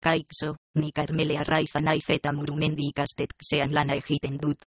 Kaixo, ni Karmele Arraiza naiz eta murumendi ikastetxean lana egiten dut.